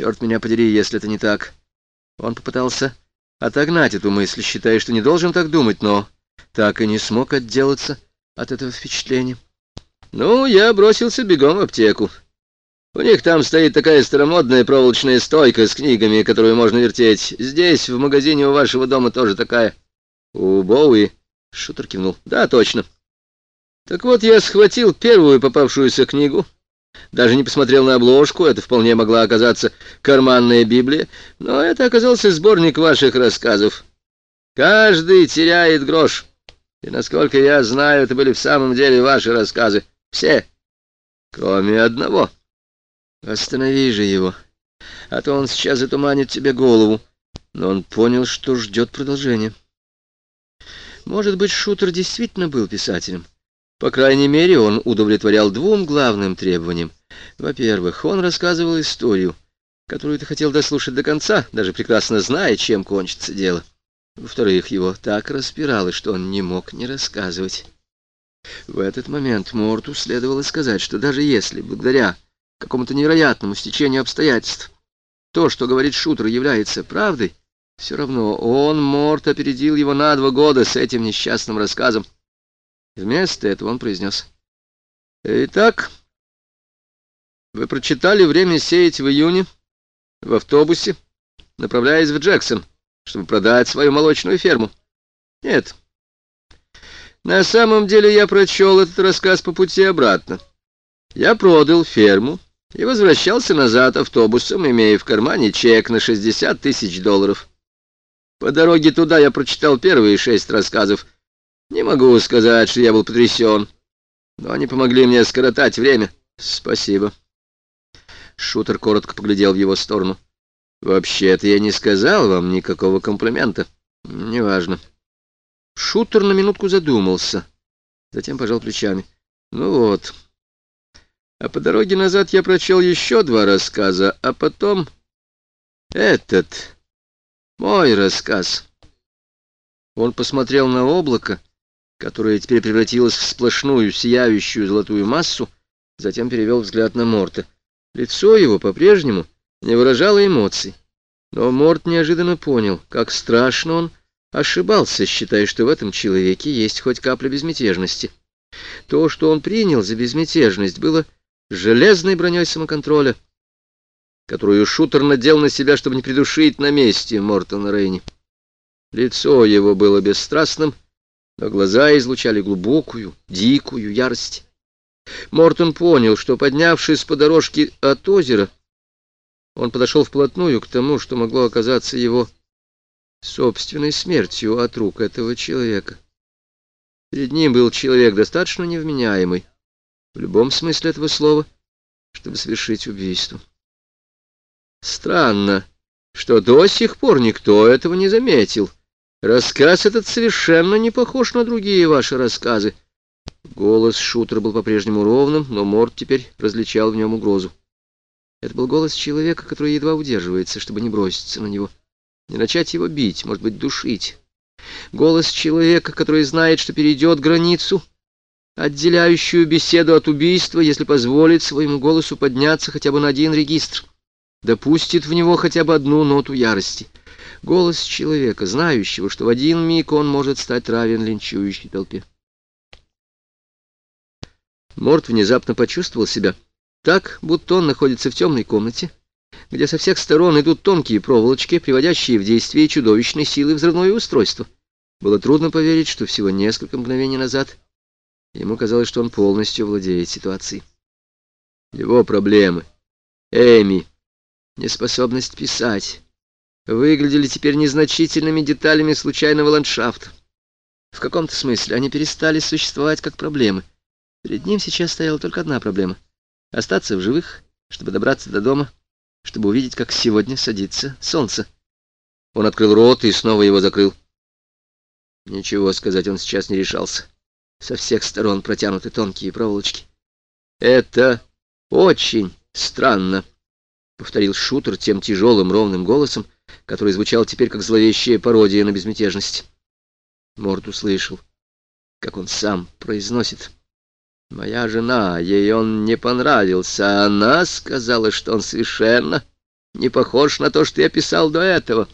Черт меня подери, если это не так. Он попытался отогнать эту мысль, считая, что не должен так думать, но так и не смог отделаться от этого впечатления. Ну, я бросился бегом в аптеку. У них там стоит такая старомодная проволочная стойка с книгами, которую можно вертеть. Здесь, в магазине у вашего дома, тоже такая. У Боуи. Шутер кивнул. Да, точно. Так вот, я схватил первую попавшуюся книгу. Даже не посмотрел на обложку, это вполне могла оказаться карманная Библия, но это оказался сборник ваших рассказов. Каждый теряет грош. И, насколько я знаю, это были в самом деле ваши рассказы. Все, кроме одного. Останови же его, а то он сейчас затуманит тебе голову. Но он понял, что ждет продолжения. Может быть, Шутер действительно был писателем. По крайней мере, он удовлетворял двум главным требованиям. Во-первых, он рассказывал историю, которую ты хотел дослушать до конца, даже прекрасно зная, чем кончится дело. Во-вторых, его так распирало, что он не мог не рассказывать. В этот момент Морту следовало сказать, что даже если, благодаря какому-то невероятному стечению обстоятельств, то, что говорит Шутер, является правдой, все равно он, Морт, опередил его на два года с этим несчастным рассказом. Вместо этого он произнес. «Итак, вы прочитали «Время сеять» в июне в автобусе, направляясь в Джексон, чтобы продать свою молочную ферму?» «Нет. На самом деле я прочел этот рассказ по пути обратно. Я продал ферму и возвращался назад автобусом, имея в кармане чек на 60 тысяч долларов. По дороге туда я прочитал первые шесть рассказов. Не могу сказать, что я был потрясен, но они помогли мне скоротать время. Спасибо. Шутер коротко поглядел в его сторону. «Вообще-то я не сказал вам никакого комплимента. Неважно». Шутер на минутку задумался, затем пожал плечами. «Ну вот. А по дороге назад я прочел еще два рассказа, а потом этот, мой рассказ». Он посмотрел на облако, которое теперь превратилось в сплошную сияющую золотую массу, затем перевел взгляд на Морта. Лицо его по-прежнему не выражало эмоций, но Морт неожиданно понял, как страшно он ошибался, считая, что в этом человеке есть хоть капля безмятежности. То, что он принял за безмятежность, было железной броней самоконтроля, которую шутер надел на себя, чтобы не придушить на месте Мортона Рейни. Лицо его было бесстрастным, но глаза излучали глубокую, дикую ярость. Мортон понял, что, поднявшись по дорожке от озера, он подошел вплотную к тому, что могло оказаться его собственной смертью от рук этого человека. Перед ним был человек достаточно невменяемый, в любом смысле этого слова, чтобы совершить убийство. Странно, что до сих пор никто этого не заметил. Рассказ этот совершенно не похож на другие ваши рассказы. Голос шутера был по-прежнему ровным, но Морд теперь различал в нем угрозу. Это был голос человека, который едва удерживается, чтобы не броситься на него, не начать его бить, может быть, душить. Голос человека, который знает, что перейдет границу, отделяющую беседу от убийства, если позволит своему голосу подняться хотя бы на один регистр, допустит в него хотя бы одну ноту ярости. Голос человека, знающего, что в один миг он может стать равен линчующей толпе. Морт внезапно почувствовал себя так, будто он находится в темной комнате, где со всех сторон идут тонкие проволочки, приводящие в действие чудовищной силы взрывное устройство. Было трудно поверить, что всего несколько мгновений назад ему казалось, что он полностью владеет ситуацией. Его проблемы, Эми, неспособность писать, выглядели теперь незначительными деталями случайного ландшафта. В каком-то смысле они перестали существовать как проблемы — Перед ним сейчас стояла только одна проблема — остаться в живых, чтобы добраться до дома, чтобы увидеть, как сегодня садится солнце. Он открыл рот и снова его закрыл. Ничего сказать он сейчас не решался. Со всех сторон протянуты тонкие проволочки. «Это очень странно», — повторил шутер тем тяжелым ровным голосом, который звучал теперь как зловещая пародия на безмятежность. Морд услышал, как он сам произносит Моя жена, ей он не понравился, она сказала, что он совершенно не похож на то, что я писал до этого.